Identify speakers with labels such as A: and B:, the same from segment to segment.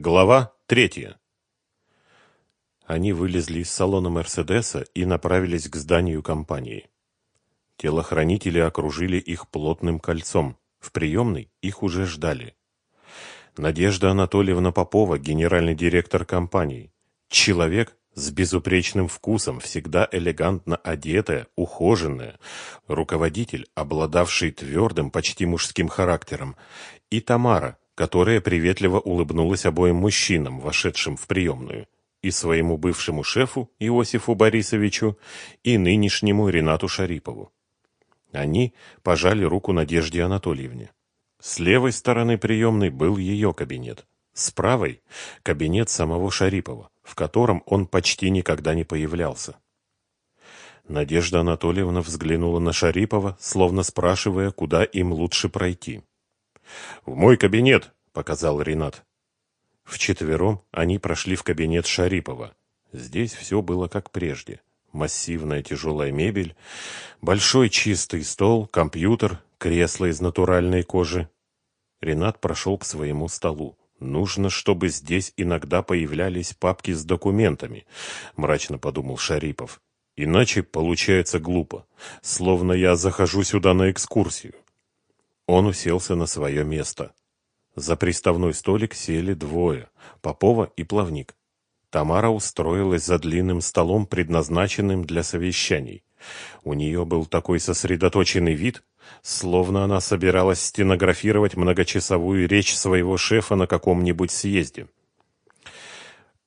A: Глава третья. Они вылезли из салона Мерседеса и направились к зданию компании. Телохранители окружили их плотным кольцом. В приемной их уже ждали. Надежда Анатольевна Попова, генеральный директор компании. Человек с безупречным вкусом, всегда элегантно одетая, ухоженная. Руководитель, обладавший твердым, почти мужским характером. И Тамара, которая приветливо улыбнулась обоим мужчинам, вошедшим в приемную, и своему бывшему шефу Иосифу Борисовичу, и нынешнему Ренату Шарипову. Они пожали руку Надежде Анатольевне. С левой стороны приемной был ее кабинет, с правой – кабинет самого Шарипова, в котором он почти никогда не появлялся. Надежда Анатольевна взглянула на Шарипова, словно спрашивая, куда им лучше пройти. «В мой кабинет!» — показал Ренат. Вчетвером они прошли в кабинет Шарипова. Здесь все было как прежде. Массивная тяжелая мебель, большой чистый стол, компьютер, кресло из натуральной кожи. Ренат прошел к своему столу. «Нужно, чтобы здесь иногда появлялись папки с документами», — мрачно подумал Шарипов. «Иначе получается глупо, словно я захожу сюда на экскурсию». Он уселся на свое место. За приставной столик сели двое – Попова и Плавник. Тамара устроилась за длинным столом, предназначенным для совещаний. У нее был такой сосредоточенный вид, словно она собиралась стенографировать многочасовую речь своего шефа на каком-нибудь съезде.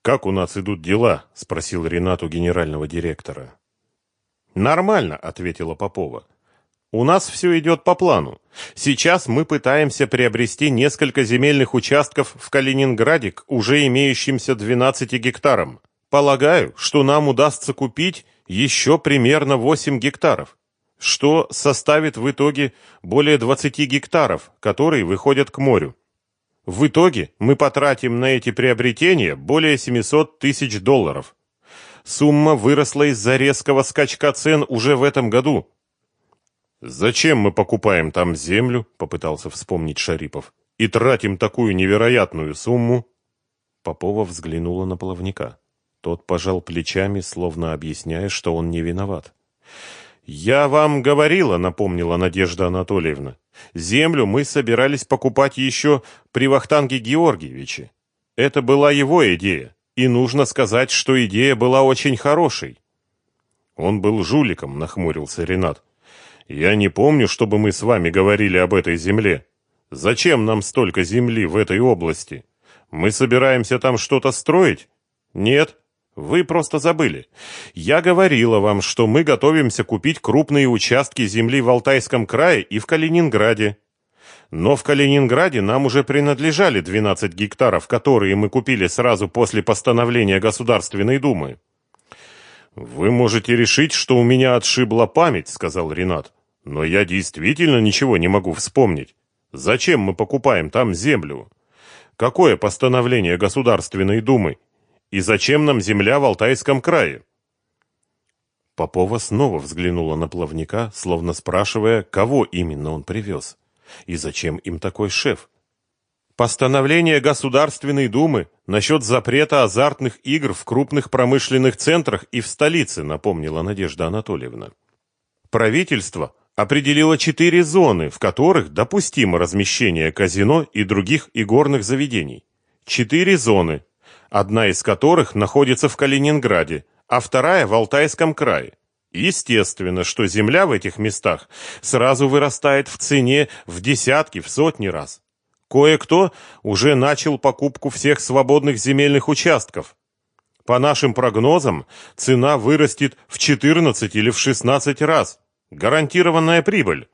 A: «Как у нас идут дела?» – спросил Ренат у генерального директора. «Нормально», – ответила Попова. У нас все идет по плану. Сейчас мы пытаемся приобрести несколько земельных участков в Калининграде к уже имеющимся 12 гектарам. Полагаю, что нам удастся купить еще примерно 8 гектаров, что составит в итоге более 20 гектаров, которые выходят к морю. В итоге мы потратим на эти приобретения более 700 тысяч долларов. Сумма выросла из-за резкого скачка цен уже в этом году, «Зачем мы покупаем там землю?» — попытался вспомнить Шарипов. «И тратим такую невероятную сумму?» Попова взглянула на Плавника. Тот пожал плечами, словно объясняя, что он не виноват. «Я вам говорила», — напомнила Надежда Анатольевна. «Землю мы собирались покупать еще при Вахтанге Георгиевиче. Это была его идея, и нужно сказать, что идея была очень хорошей». «Он был жуликом», — нахмурился Ренат. Я не помню, чтобы мы с вами говорили об этой земле. Зачем нам столько земли в этой области? Мы собираемся там что-то строить? Нет, вы просто забыли. Я говорила вам, что мы готовимся купить крупные участки земли в Алтайском крае и в Калининграде. Но в Калининграде нам уже принадлежали 12 гектаров, которые мы купили сразу после постановления Государственной Думы. Вы можете решить, что у меня отшибла память, сказал Ренат. Но я действительно ничего не могу вспомнить. Зачем мы покупаем там землю? Какое постановление Государственной Думы? И зачем нам земля в Алтайском крае? Попова снова взглянула на плавника, словно спрашивая, кого именно он привез. И зачем им такой шеф? Постановление Государственной Думы насчет запрета азартных игр в крупных промышленных центрах и в столице, напомнила Надежда Анатольевна. Правительство определила четыре зоны, в которых допустимо размещение казино и других игорных заведений. Четыре зоны, одна из которых находится в Калининграде, а вторая в Алтайском крае. Естественно, что земля в этих местах сразу вырастает в цене в десятки, в сотни раз. Кое-кто уже начал покупку всех свободных земельных участков. По нашим прогнозам, цена вырастет в 14 или в 16 раз. Гарантированная прибыль.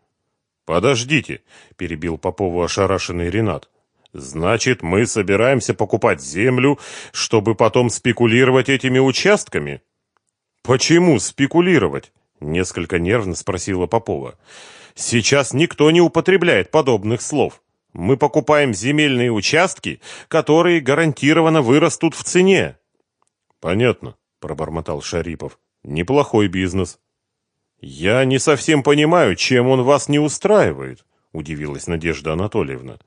A: Подождите, перебил Попову ошарашенный Ренат. Значит, мы собираемся покупать землю, чтобы потом спекулировать этими участками? Почему спекулировать? Несколько нервно спросила Попова. Сейчас никто не употребляет подобных слов. Мы покупаем земельные участки, которые гарантированно вырастут в цене. Понятно, пробормотал Шарипов. Неплохой бизнес. «Я не совсем понимаю, чем он вас не устраивает», — удивилась Надежда Анатольевна.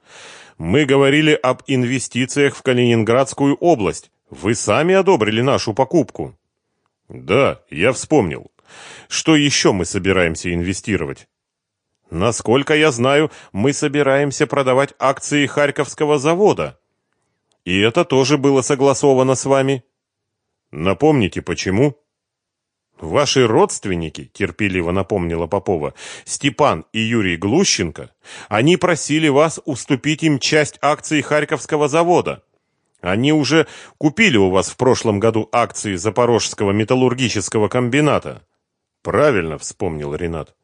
A: Мы говорили об инвестициях в Калининградскую область. Вы сами одобрили нашу покупку. Да, я вспомнил. Что еще мы собираемся инвестировать? Насколько я знаю, мы собираемся продавать акции Харьковского завода. И это тоже было согласовано с вами. Напомните, почему? Ваши родственники, терпеливо напомнила Попова, Степан и Юрий Глущенко, они просили вас уступить им часть акций Харьковского завода. Они уже купили у вас в прошлом году акции Запорожского металлургического комбината. Правильно вспомнил Ренат.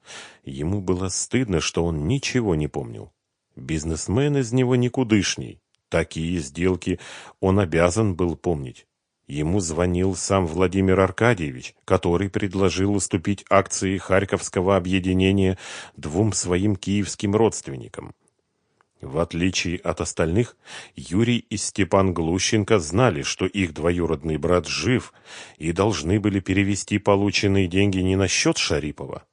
A: Ему было стыдно, что он ничего не помнил. Бизнесмен из него никудышний. Такие сделки он обязан был помнить. Ему звонил сам Владимир Аркадьевич, который предложил уступить акции Харьковского объединения двум своим киевским родственникам. В отличие от остальных, Юрий и Степан Глущенко знали, что их двоюродный брат жив и должны были перевести полученные деньги не на счет Шарипова,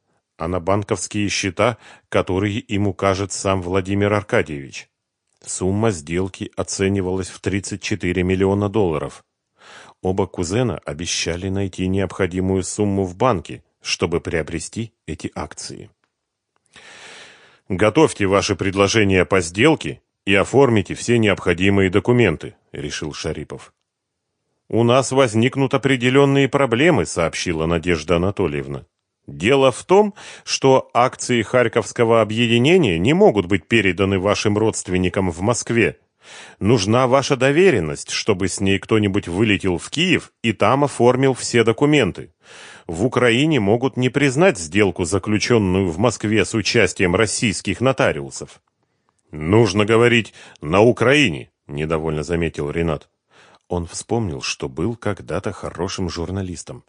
A: а на банковские счета, которые им укажет сам Владимир Аркадьевич. Сумма сделки оценивалась в 34 миллиона долларов. Оба кузена обещали найти необходимую сумму в банке, чтобы приобрести эти акции. Готовьте ваши предложения по сделке и оформите все необходимые документы, решил Шарипов. У нас возникнут определенные проблемы, сообщила Надежда Анатольевна. Дело в том, что акции Харьковского объединения не могут быть переданы вашим родственникам в Москве. Нужна ваша доверенность, чтобы с ней кто-нибудь вылетел в Киев и там оформил все документы. В Украине могут не признать сделку, заключенную в Москве с участием российских нотариусов. Нужно говорить на Украине, недовольно заметил Ренат. Он вспомнил, что был когда-то хорошим журналистом.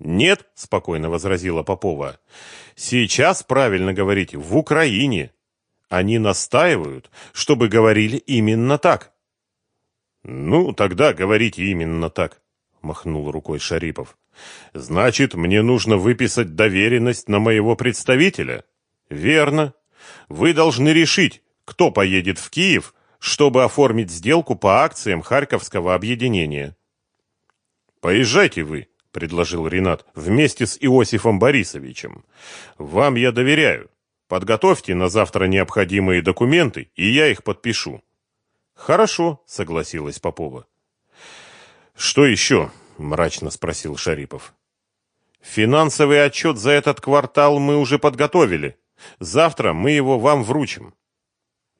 A: Нет, спокойно возразила Попова. Сейчас правильно говорить в Украине. Они настаивают, чтобы говорили именно так. Ну, тогда говорите именно так, махнул рукой Шарипов. Значит, мне нужно выписать доверенность на моего представителя? Верно. Вы должны решить, кто поедет в Киев, чтобы оформить сделку по акциям Харьковского объединения. Поезжайте вы, — предложил Ренат, — вместе с Иосифом Борисовичем. «Вам я доверяю. Подготовьте на завтра необходимые документы, и я их подпишу». «Хорошо», — согласилась Попова. «Что еще?» — мрачно спросил Шарипов. «Финансовый отчет за этот квартал мы уже подготовили. Завтра мы его вам вручим».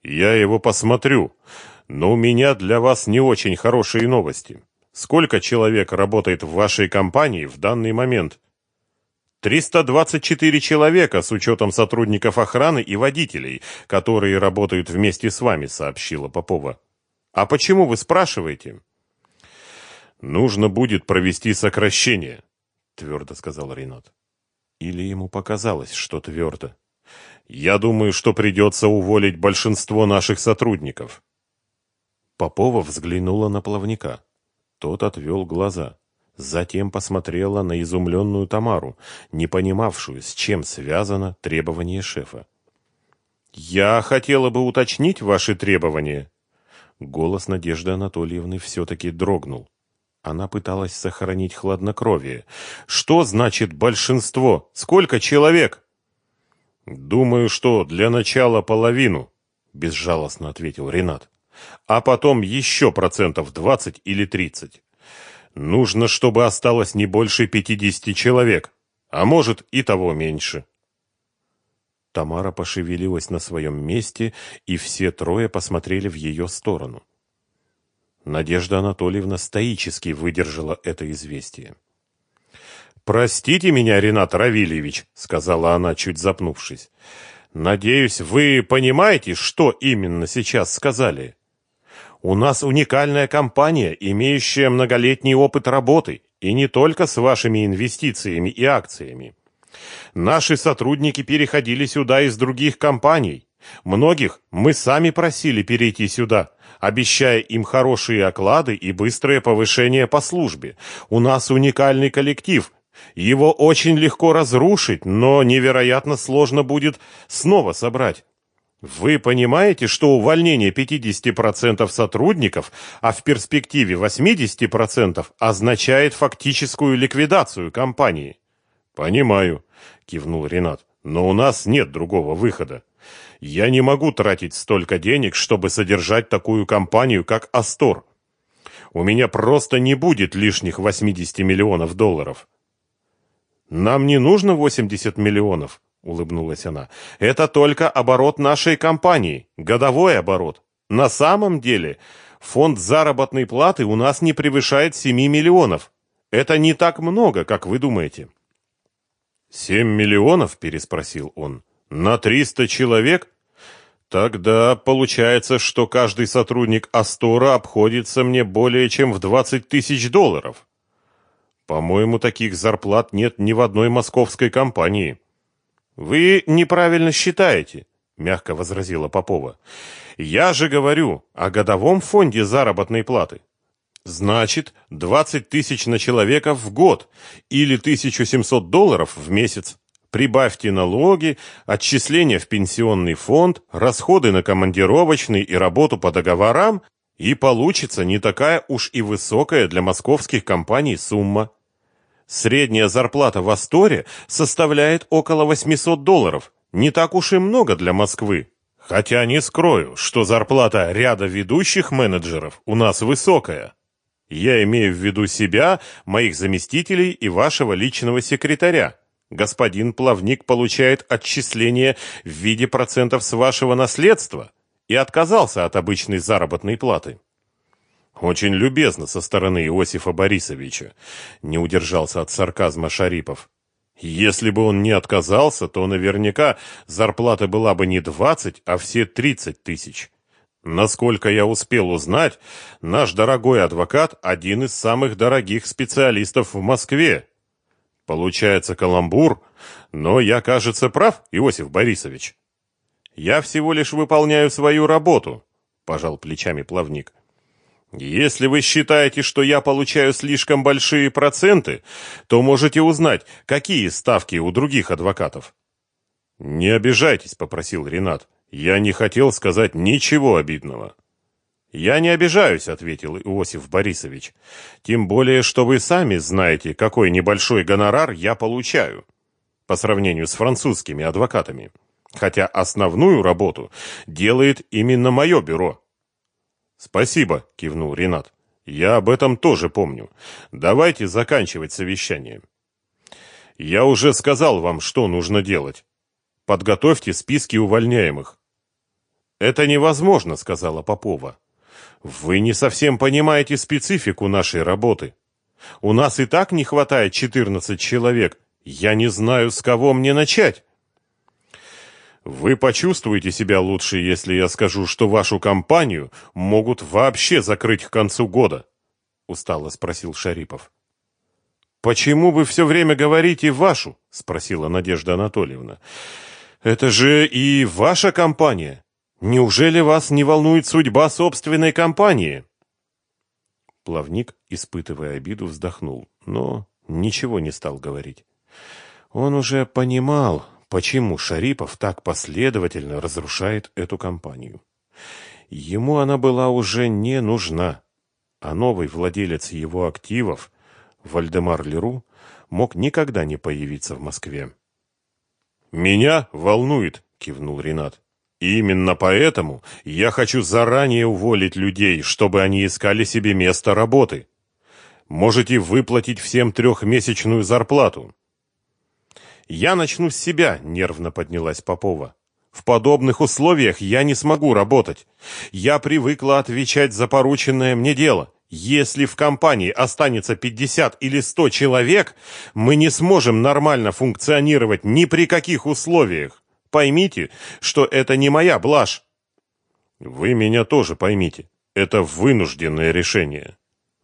A: «Я его посмотрю, но у меня для вас не очень хорошие новости». Сколько человек работает в вашей компании в данный момент? 324 человека с учетом сотрудников охраны и водителей, которые работают вместе с вами, сообщила Попова. А почему вы спрашиваете? Нужно будет провести сокращение, твердо сказал Ренат. Или ему показалось, что твердо. Я думаю, что придется уволить большинство наших сотрудников. Попова взглянула на плавника. Тот отвел глаза. Затем посмотрела на изумленную Тамару, не понимавшую, с чем связано требование шефа. «Я хотела бы уточнить ваши требования». Голос Надежды Анатольевны все-таки дрогнул. Она пыталась сохранить хладнокровие. «Что значит большинство? Сколько человек?» «Думаю, что для начала половину», — безжалостно ответил Ренат а потом еще процентов 20 или 30. Нужно, чтобы осталось не больше 50 человек, а может и того меньше. Тамара пошевелилась на своем месте, и все трое посмотрели в ее сторону. Надежда Анатольевна стоически выдержала это известие. «Простите меня, Ренат Равильевич», — сказала она, чуть запнувшись. «Надеюсь, вы понимаете, что именно сейчас сказали?» У нас уникальная компания, имеющая многолетний опыт работы, и не только с вашими инвестициями и акциями. Наши сотрудники переходили сюда из других компаний. Многих мы сами просили перейти сюда, обещая им хорошие оклады и быстрое повышение по службе. У нас уникальный коллектив. Его очень легко разрушить, но невероятно сложно будет снова собрать. Вы понимаете, что увольнение 50% сотрудников, а в перспективе 80% означает фактическую ликвидацию компании? Понимаю, кивнул Ренат. Но у нас нет другого выхода. Я не могу тратить столько денег, чтобы содержать такую компанию, как Астор. У меня просто не будет лишних 80 миллионов долларов. Нам не нужно 80 миллионов, улыбнулась она. Это только оборот нашей компании, годовой оборот. На самом деле, фонд заработной платы у нас не превышает 7 миллионов. Это не так много, как вы думаете. «Семь миллионов?» – переспросил он. «На триста человек? Тогда получается, что каждый сотрудник Астора обходится мне более чем в двадцать тысяч долларов. По-моему, таких зарплат нет ни в одной московской компании». Вы неправильно считаете, мягко возразила Попова. Я же говорю о годовом фонде заработной платы. Значит, 20 тысяч на человека в год или 1700 долларов в месяц. Прибавьте налоги, отчисления в пенсионный фонд, расходы на командировочный и работу по договорам, и получится не такая уж и высокая для московских компаний сумма. Средняя зарплата в Асторе составляет около 800 долларов. Не так уж и много для Москвы. Хотя не скрою, что зарплата ряда ведущих менеджеров у нас высокая. Я имею в виду себя, моих заместителей и вашего личного секретаря. Господин Плавник получает отчисление в виде процентов с вашего наследства и отказался от обычной заработной платы. Очень любезно со стороны Иосифа Борисовича. Не удержался от сарказма Шарипов. Если бы он не отказался, то наверняка зарплата была бы не 20, а все 30 тысяч. Насколько я успел узнать, наш дорогой адвокат – один из самых дорогих специалистов в Москве. Получается каламбур, но я, кажется, прав, Иосиф Борисович. Я всего лишь выполняю свою работу, пожал плечами плавник. Если вы считаете, что я получаю слишком большие проценты, то можете узнать, какие ставки у других адвокатов. Не обижайтесь, попросил Ренат. Я не хотел сказать ничего обидного. Я не обижаюсь, ответил Иосиф Борисович. Тем более, что вы сами знаете, какой небольшой гонорар я получаю по сравнению с французскими адвокатами. Хотя основную работу делает именно мое бюро. Спасибо, кивнул Ренат. Я об этом тоже помню. Давайте заканчивать совещание. Я уже сказал вам, что нужно делать. Подготовьте списки увольняемых. Это невозможно, сказала Попова. Вы не совсем понимаете специфику нашей работы. У нас и так не хватает 14 человек. Я не знаю, с кого мне начать. Вы почувствуете себя лучше, если я скажу, что вашу компанию могут вообще закрыть к концу года, устало спросил Шарипов. Почему вы все время говорите вашу? спросила Надежда Анатольевна. Это же и ваша компания. Неужели вас не волнует судьба собственной компании? Плавник, испытывая обиду, вздохнул, но ничего не стал говорить. Он уже понимал, почему Шарипов так последовательно разрушает эту компанию. Ему она была уже не нужна, а новый владелец его активов, Вальдемар Леру, мог никогда не появиться в Москве. «Меня волнует», — кивнул Ренат. «Именно поэтому я хочу заранее уволить людей, чтобы они искали себе место работы. Можете выплатить всем трехмесячную зарплату. Я начну с себя, нервно поднялась Попова. В подобных условиях я не смогу работать. Я привыкла отвечать за порученное мне дело. Если в компании останется 50 или 100 человек, мы не сможем нормально функционировать ни при каких условиях. Поймите, что это не моя блажь. Вы меня тоже поймите. Это вынужденное решение.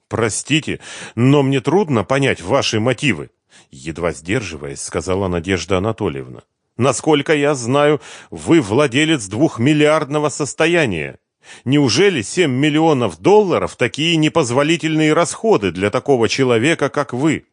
A: Простите, но мне трудно понять ваши мотивы едва сдерживаясь, сказала Надежда Анатольевна. Насколько я знаю, вы владелец двухмиллиардного состояния. Неужели семь миллионов долларов такие непозволительные расходы для такого человека, как вы?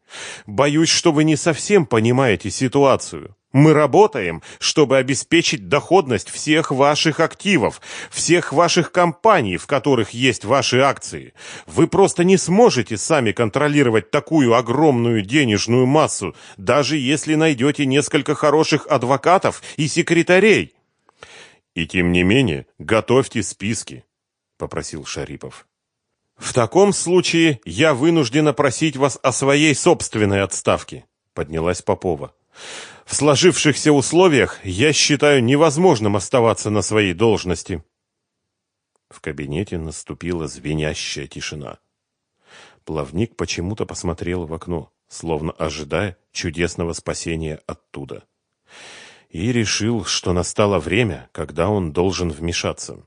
A: Боюсь, что вы не совсем понимаете ситуацию. Мы работаем, чтобы обеспечить доходность всех ваших активов, всех ваших компаний, в которых есть ваши акции. Вы просто не сможете сами контролировать такую огромную денежную массу, даже если найдете несколько хороших адвокатов и секретарей. И тем не менее, готовьте списки, попросил Шарипов. В таком случае я вынуждена просить вас о своей собственной отставке, поднялась Попова. В сложившихся условиях я считаю невозможным оставаться на своей должности. В кабинете наступила звенящая тишина. Плавник почему-то посмотрел в окно, словно ожидая чудесного спасения оттуда. И решил, что настало время, когда он должен вмешаться.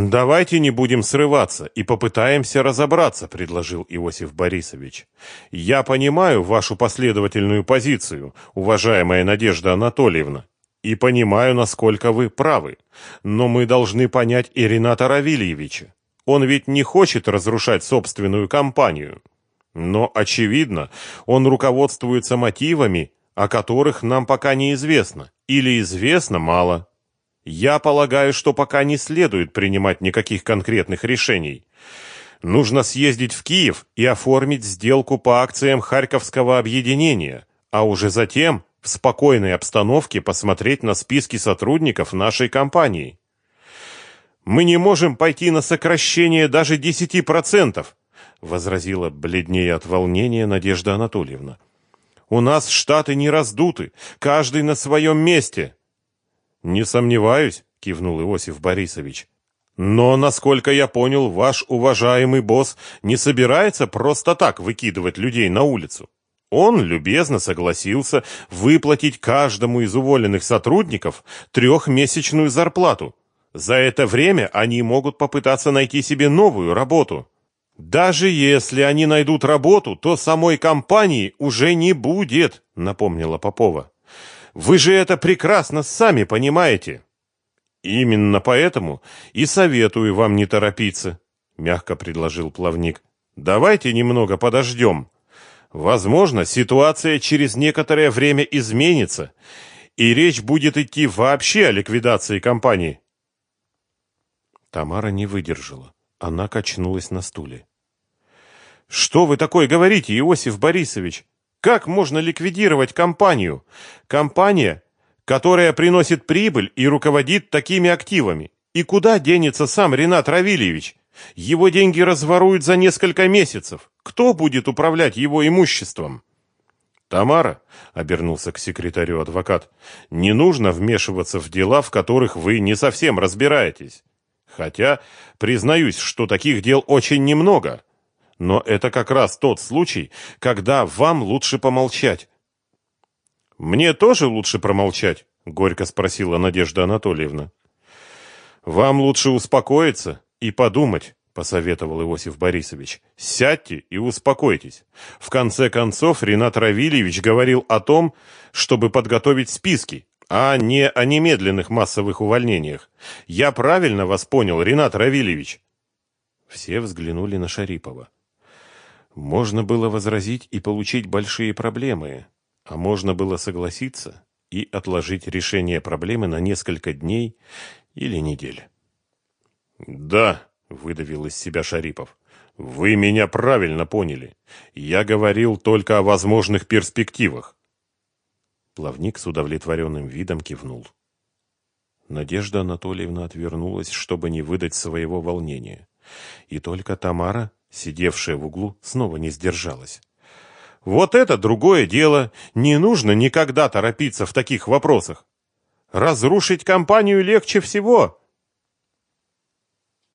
A: Давайте не будем срываться и попытаемся разобраться, предложил Иосиф Борисович. Я понимаю вашу последовательную позицию, уважаемая Надежда Анатольевна, и понимаю, насколько вы правы. Но мы должны понять и Рената. Он ведь не хочет разрушать собственную компанию. Но очевидно, он руководствуется мотивами, о которых нам пока неизвестно, или известно мало. Я полагаю, что пока не следует принимать никаких конкретных решений. Нужно съездить в Киев и оформить сделку по акциям Харьковского объединения, а уже затем в спокойной обстановке посмотреть на списки сотрудников нашей компании. Мы не можем пойти на сокращение даже 10%, возразила бледнее от волнения Надежда Анатольевна. У нас штаты не раздуты, каждый на своем месте. Не сомневаюсь, кивнул Иосиф Борисович. Но, насколько я понял, ваш уважаемый босс не собирается просто так выкидывать людей на улицу. Он любезно согласился выплатить каждому из уволенных сотрудников трехмесячную зарплату. За это время они могут попытаться найти себе новую работу. Даже если они найдут работу, то самой компании уже не будет, напомнила Попова. Вы же это прекрасно сами понимаете. Именно поэтому и советую вам не торопиться, мягко предложил плавник. Давайте немного подождем. Возможно, ситуация через некоторое время изменится, и речь будет идти вообще о ликвидации компании. Тамара не выдержала. Она качнулась на стуле. Что вы такое говорите, Иосиф Борисович? Как можно ликвидировать компанию? Компания, которая приносит прибыль и руководит такими активами. И куда денется сам Ренат Равильевич? Его деньги разворуют за несколько месяцев. Кто будет управлять его имуществом? Тамара, обернулся к секретарю адвокат. Не нужно вмешиваться в дела, в которых вы не совсем разбираетесь. Хотя, признаюсь, что таких дел очень немного. Но это как раз тот случай, когда вам лучше помолчать. Мне тоже лучше промолчать, горько спросила Надежда Анатольевна. Вам лучше успокоиться и подумать, посоветовал Иосиф Борисович. Сядьте и успокойтесь. В конце концов, Ренат Равильевич говорил о том, чтобы подготовить списки, а не о немедленных массовых увольнениях. Я правильно вас понял, Ренат Равильевич? Все взглянули на Шарипова. Можно было возразить и получить большие проблемы, а можно было согласиться и отложить решение проблемы на несколько дней или недель. «Да», — выдавил из себя Шарипов, — «вы меня правильно поняли. Я говорил только о возможных перспективах». Плавник с удовлетворенным видом кивнул. Надежда Анатольевна отвернулась, чтобы не выдать своего волнения. И только Тамара сидевшая в углу, снова не сдержалась. Вот это другое дело. Не нужно никогда торопиться в таких вопросах. Разрушить компанию легче всего.